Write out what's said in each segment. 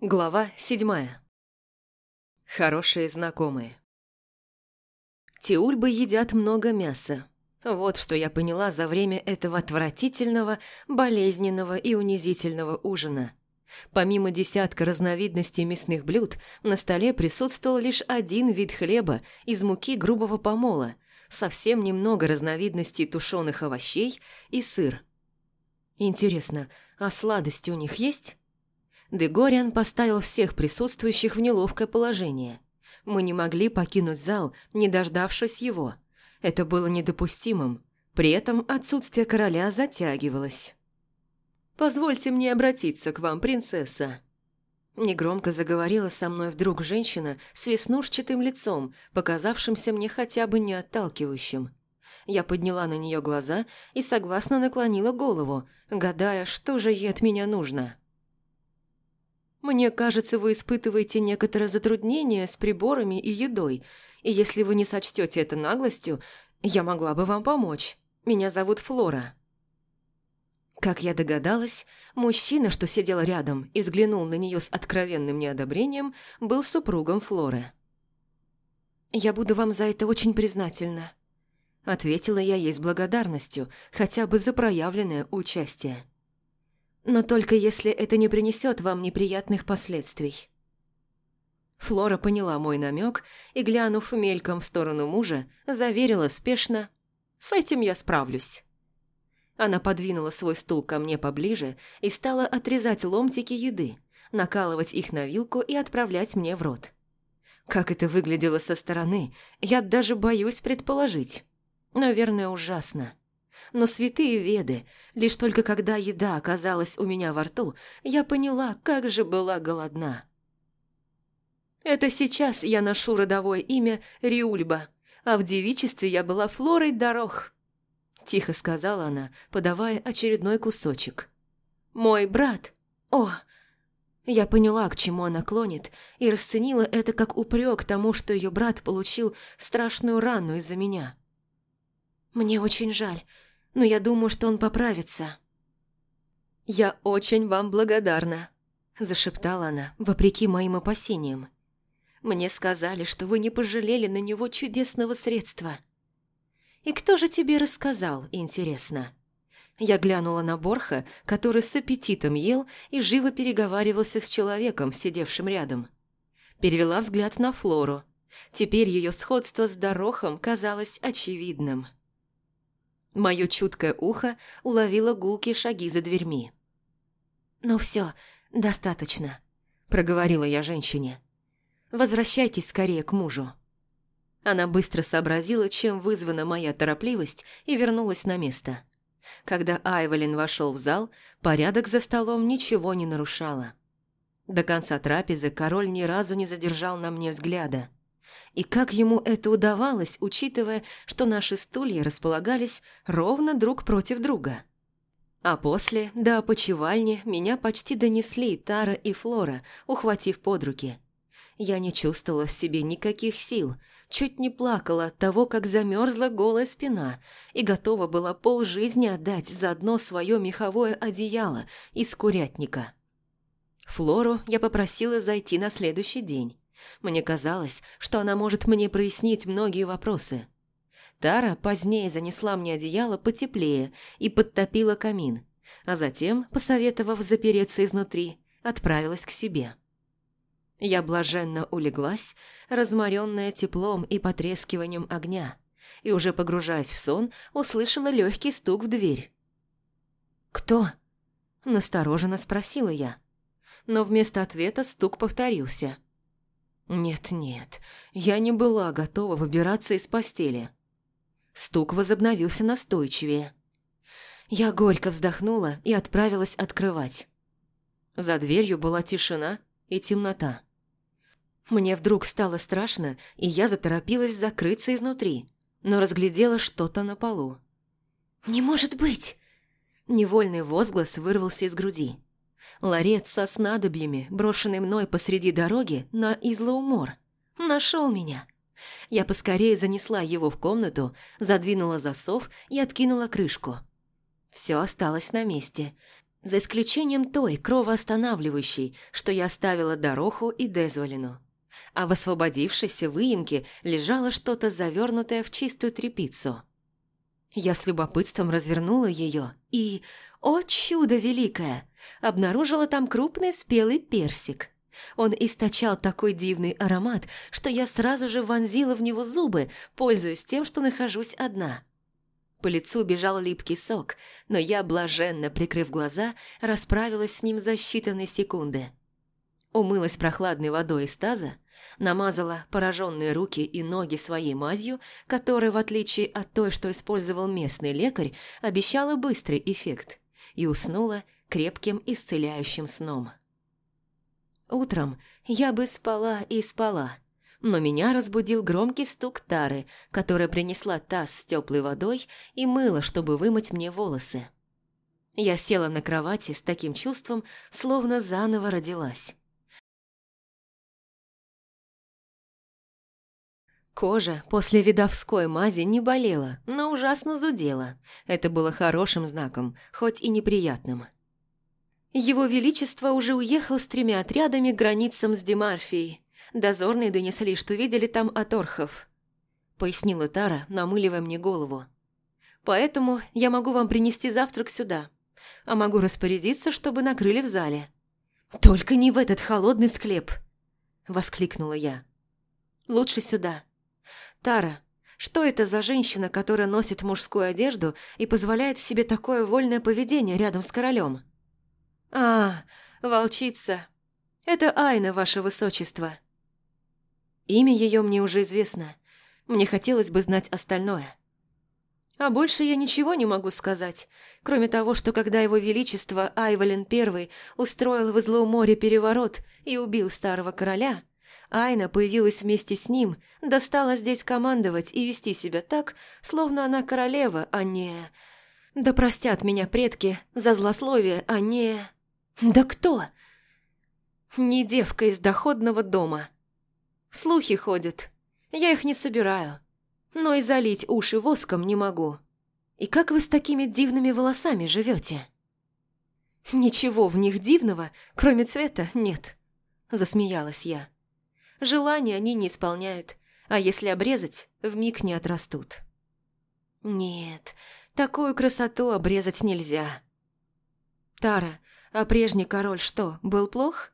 Глава седьмая. Хорошие знакомые. Тиульбы едят много мяса. Вот что я поняла за время этого отвратительного, болезненного и унизительного ужина. Помимо десятка разновидностей мясных блюд, на столе присутствовал лишь один вид хлеба из муки грубого помола, совсем немного разновидностей тушеных овощей и сыр. Интересно, а сладости у них есть? Дегориан поставил всех присутствующих в неловкое положение. Мы не могли покинуть зал, не дождавшись его. Это было недопустимым. При этом отсутствие короля затягивалось. «Позвольте мне обратиться к вам, принцесса». Негромко заговорила со мной вдруг женщина с веснушчатым лицом, показавшимся мне хотя бы не отталкивающим. Я подняла на нее глаза и согласно наклонила голову, гадая, что же ей от меня нужно. Мне кажется, вы испытываете некоторое затруднение с приборами и едой, и если вы не сочтете это наглостью, я могла бы вам помочь. Меня зовут Флора». Как я догадалась, мужчина, что сидел рядом и взглянул на нее с откровенным неодобрением, был супругом Флоры. «Я буду вам за это очень признательна», – ответила я ей с благодарностью, хотя бы за проявленное участие но только если это не принесет вам неприятных последствий». Флора поняла мой намек и, глянув мельком в сторону мужа, заверила спешно «С этим я справлюсь». Она подвинула свой стул ко мне поближе и стала отрезать ломтики еды, накалывать их на вилку и отправлять мне в рот. Как это выглядело со стороны, я даже боюсь предположить. Наверное, ужасно но святые веды, лишь только когда еда оказалась у меня во рту, я поняла, как же была голодна. Это сейчас я ношу родовое имя Риульба, а в девичестве я была Флорой Дорог. Тихо сказала она, подавая очередной кусочек. «Мой брат! О!» Я поняла, к чему она клонит, и расценила это как упрек тому, что ее брат получил страшную рану из-за меня. «Мне очень жаль но я думаю, что он поправится». «Я очень вам благодарна», – зашептала она, вопреки моим опасениям. «Мне сказали, что вы не пожалели на него чудесного средства». «И кто же тебе рассказал, интересно?» Я глянула на Борха, который с аппетитом ел и живо переговаривался с человеком, сидевшим рядом. Перевела взгляд на Флору. Теперь ее сходство с Дорохом казалось очевидным. Мое чуткое ухо уловило гулкие шаги за дверьми. «Ну все, достаточно», – проговорила я женщине. «Возвращайтесь скорее к мужу». Она быстро сообразила, чем вызвана моя торопливость, и вернулась на место. Когда Айволин вошел в зал, порядок за столом ничего не нарушало. До конца трапезы король ни разу не задержал на мне взгляда. И как ему это удавалось, учитывая, что наши стулья располагались ровно друг против друга? А после, до опочивальни, меня почти донесли Тара и Флора, ухватив под руки. Я не чувствовала в себе никаких сил, чуть не плакала от того, как замерзла голая спина, и готова была полжизни отдать за одно свое меховое одеяло из курятника. Флору я попросила зайти на следующий день. Мне казалось, что она может мне прояснить многие вопросы. Тара позднее занесла мне одеяло потеплее и подтопила камин, а затем, посоветовав запереться изнутри, отправилась к себе. Я блаженно улеглась, разморенная теплом и потрескиванием огня, и уже погружаясь в сон, услышала легкий стук в дверь. «Кто?» – настороженно спросила я. Но вместо ответа стук повторился – нет-нет, я не была готова выбираться из постели. Стук возобновился настойчивее. Я горько вздохнула и отправилась открывать. За дверью была тишина и темнота. Мне вдруг стало страшно, и я заторопилась закрыться изнутри, но разглядела что-то на полу. «Не может быть!» Невольный возглас вырвался из груди. Ларец со снадобьями, брошенный мной посреди дороги на Излаумор. Нашел меня. Я поскорее занесла его в комнату, задвинула засов и откинула крышку. Все осталось на месте. За исключением той, кровоостанавливающей, что я оставила Дороху и Дезволину. А в освободившейся выемке лежало что-то завернутое в чистую тряпицу. Я с любопытством развернула ее и, о чудо великое, обнаружила там крупный спелый персик. Он источал такой дивный аромат, что я сразу же вонзила в него зубы, пользуясь тем, что нахожусь одна. По лицу бежал липкий сок, но я, блаженно прикрыв глаза, расправилась с ним за считанные секунды. Умылась прохладной водой из таза, намазала пораженные руки и ноги своей мазью, которая, в отличие от той, что использовал местный лекарь, обещала быстрый эффект, и уснула крепким исцеляющим сном. Утром я бы спала и спала, но меня разбудил громкий стук Тары, которая принесла таз с теплой водой и мыло, чтобы вымыть мне волосы. Я села на кровати с таким чувством, словно заново родилась. Кожа после видовской мази не болела, но ужасно зудела. Это было хорошим знаком, хоть и неприятным. Его Величество уже уехал с тремя отрядами к границам с Демарфией. Дозорные донесли, что видели там аторхов. Пояснила Тара, намыливая мне голову. Поэтому я могу вам принести завтрак сюда, а могу распорядиться, чтобы накрыли в зале. Только не в этот холодный склеп, воскликнула я. Лучше сюда. Тара, что это за женщина, которая носит мужскую одежду и позволяет себе такое вольное поведение рядом с королем? А, волчица. Это Айна, ваше высочество. Имя ее мне уже известно. Мне хотелось бы знать остальное. А больше я ничего не могу сказать, кроме того, что когда его величество Айвален I устроил в Излоуморе переворот и убил старого короля, Айна появилась вместе с ним, достала здесь командовать и вести себя так, словно она королева, а не... Да простят меня предки за злословие, а не... Да кто? Не девка из доходного дома. Слухи ходят. Я их не собираю. Но и залить уши воском не могу. И как вы с такими дивными волосами живете? Ничего в них дивного, кроме цвета, нет. Засмеялась я. Желания они не исполняют, а если обрезать, вмиг не отрастут. Нет, такую красоту обрезать нельзя. Тара, а прежний король что, был плох?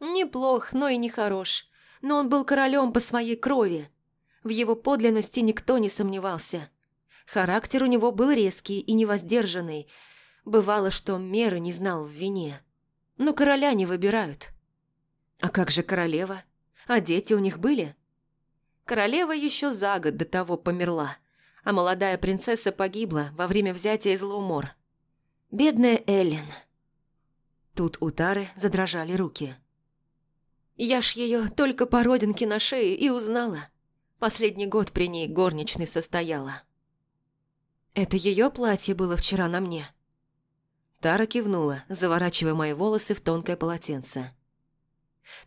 Неплох, но и не хорош. Но он был королем по своей крови. В его подлинности никто не сомневался. Характер у него был резкий и невоздержанный. Бывало, что меры не знал в вине. Но короля не выбирают. А как же королева? А дети у них были? Королева еще за год до того померла, а молодая принцесса погибла во время взятия из Лаумор. Бедная Эллен. Тут у Тары задрожали руки. Я ж ее только по родинке на шее и узнала. Последний год при ней горничной состояла. Это ее платье было вчера на мне. Тара кивнула, заворачивая мои волосы в тонкое полотенце.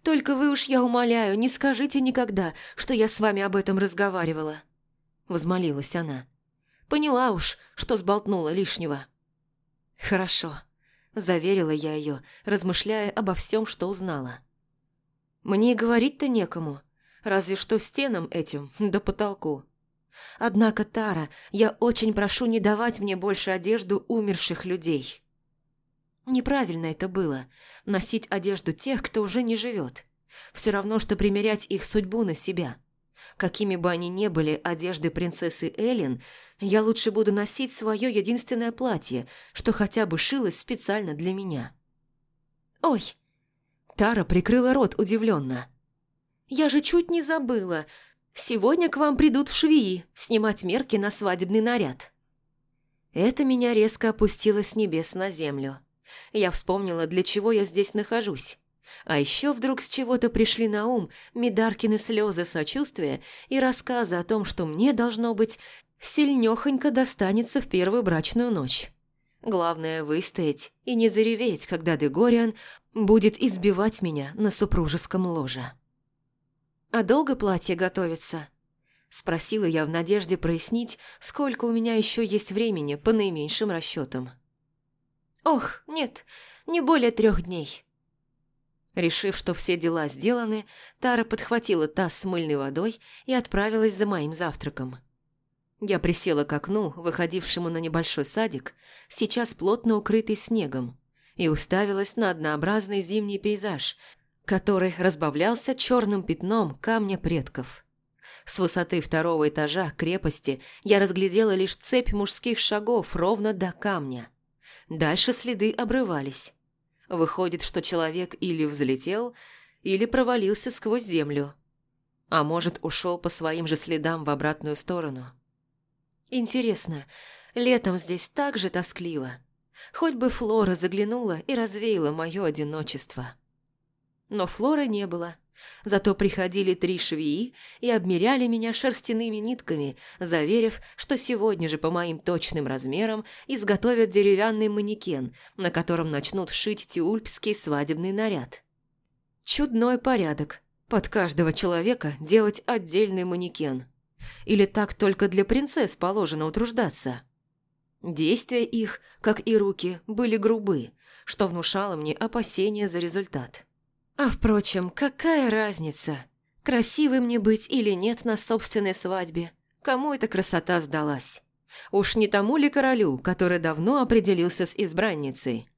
Только вы уж, я умоляю, не скажите никогда, что я с вами об этом разговаривала. Возмолилась она. Поняла уж, что сболтнула лишнего. Хорошо, заверила я ее, размышляя обо всем, что узнала. Мне говорить-то некому, разве что стенам этим, до потолку. Однако, Тара, я очень прошу не давать мне больше одежду умерших людей. Неправильно это было – носить одежду тех, кто уже не живет. Все равно, что примерять их судьбу на себя. Какими бы они ни были одежды принцессы Эллен, я лучше буду носить свое единственное платье, что хотя бы шилось специально для меня. «Ой!» Тара прикрыла рот удивленно. «Я же чуть не забыла. Сегодня к вам придут в швеи снимать мерки на свадебный наряд». Это меня резко опустило с небес на землю. Я вспомнила, для чего я здесь нахожусь. А еще вдруг с чего-то пришли на ум Медаркины слезы сочувствия и рассказы о том, что мне, должно быть, сильнёхонько достанется в первую брачную ночь. Главное – выстоять и не зареветь, когда Дегориан будет избивать меня на супружеском ложе. «А долго платье готовится?» – спросила я в надежде прояснить, сколько у меня еще есть времени по наименьшим расчетам. Ох, нет, не более трех дней. Решив, что все дела сделаны, Тара подхватила таз с мыльной водой и отправилась за моим завтраком. Я присела к окну, выходившему на небольшой садик, сейчас плотно укрытый снегом, и уставилась на однообразный зимний пейзаж, который разбавлялся черным пятном камня предков. С высоты второго этажа крепости я разглядела лишь цепь мужских шагов ровно до камня. Дальше следы обрывались. Выходит, что человек или взлетел, или провалился сквозь землю. А может, ушел по своим же следам в обратную сторону. Интересно, летом здесь так же тоскливо. Хоть бы Флора заглянула и развеяла мое одиночество. Но Флоры не было. Зато приходили три швеи и обмеряли меня шерстяными нитками, заверив, что сегодня же по моим точным размерам изготовят деревянный манекен, на котором начнут шить тиульпский свадебный наряд. Чудной порядок. Под каждого человека делать отдельный манекен. Или так только для принцесс положено утруждаться? Действия их, как и руки, были грубы, что внушало мне опасения за результат. А впрочем, какая разница, красивой мне быть или нет на собственной свадьбе? Кому эта красота сдалась? Уж не тому ли королю, который давно определился с избранницей?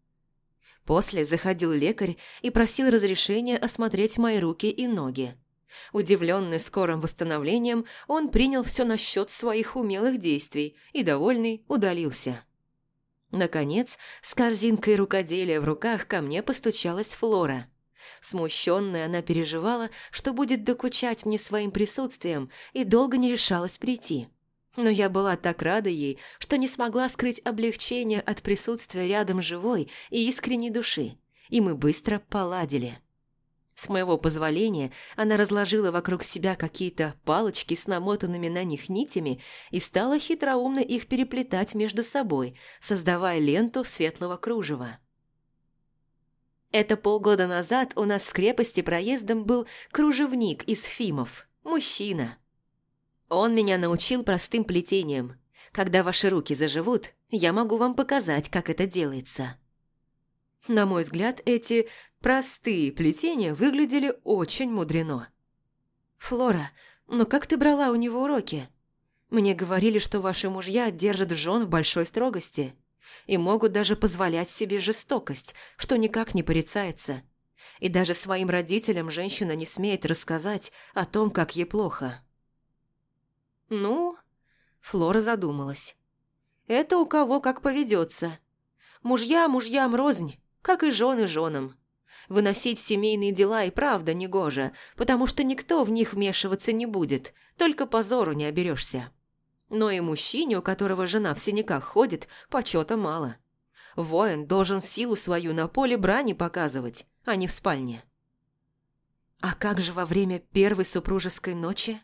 После заходил лекарь и просил разрешения осмотреть мои руки и ноги. Удивленный скорым восстановлением, он принял все на счет своих умелых действий и, довольный, удалился. Наконец, с корзинкой рукоделия в руках ко мне постучалась Флора. Смущенная, она переживала, что будет докучать мне своим присутствием, и долго не решалась прийти. Но я была так рада ей, что не смогла скрыть облегчение от присутствия рядом живой и искренней души, и мы быстро поладили. С моего позволения она разложила вокруг себя какие-то палочки с намотанными на них нитями и стала хитроумно их переплетать между собой, создавая ленту светлого кружева. Это полгода назад у нас в крепости проездом был кружевник из Фимов, мужчина. Он меня научил простым плетением. Когда ваши руки заживут, я могу вам показать, как это делается. На мой взгляд, эти простые плетения выглядели очень мудрено. «Флора, ну как ты брала у него уроки? Мне говорили, что ваши мужья держат жен в большой строгости и могут даже позволять себе жестокость, что никак не порицается. И даже своим родителям женщина не смеет рассказать о том, как ей плохо». «Ну...» Флора задумалась. «Это у кого как поведется. Мужья мужьям рознь, как и жены женам. Выносить семейные дела и правда негоже, потому что никто в них вмешиваться не будет, только позору не оберешься. Но и мужчине, у которого жена в синяках ходит, почета мало. Воин должен силу свою на поле брани показывать, а не в спальне. А как же во время первой супружеской ночи?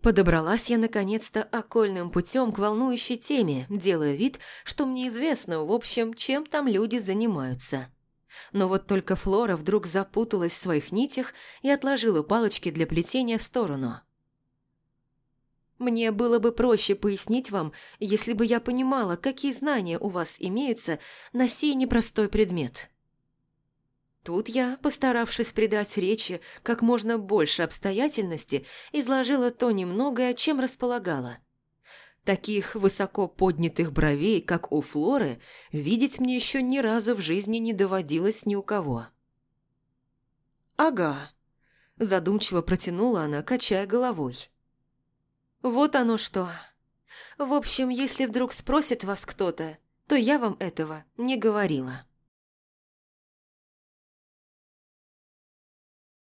Подобралась я наконец-то окольным путем к волнующей теме, делая вид, что мне известно, в общем, чем там люди занимаются. Но вот только Флора вдруг запуталась в своих нитях и отложила палочки для плетения в сторону. Мне было бы проще пояснить вам, если бы я понимала, какие знания у вас имеются на сей непростой предмет. Тут я, постаравшись придать речи как можно больше обстоятельности, изложила то немногое, чем располагала. Таких высоко поднятых бровей, как у Флоры, видеть мне еще ни разу в жизни не доводилось ни у кого. «Ага», – задумчиво протянула она, качая головой. «Вот оно что. В общем, если вдруг спросит вас кто-то, то я вам этого не говорила».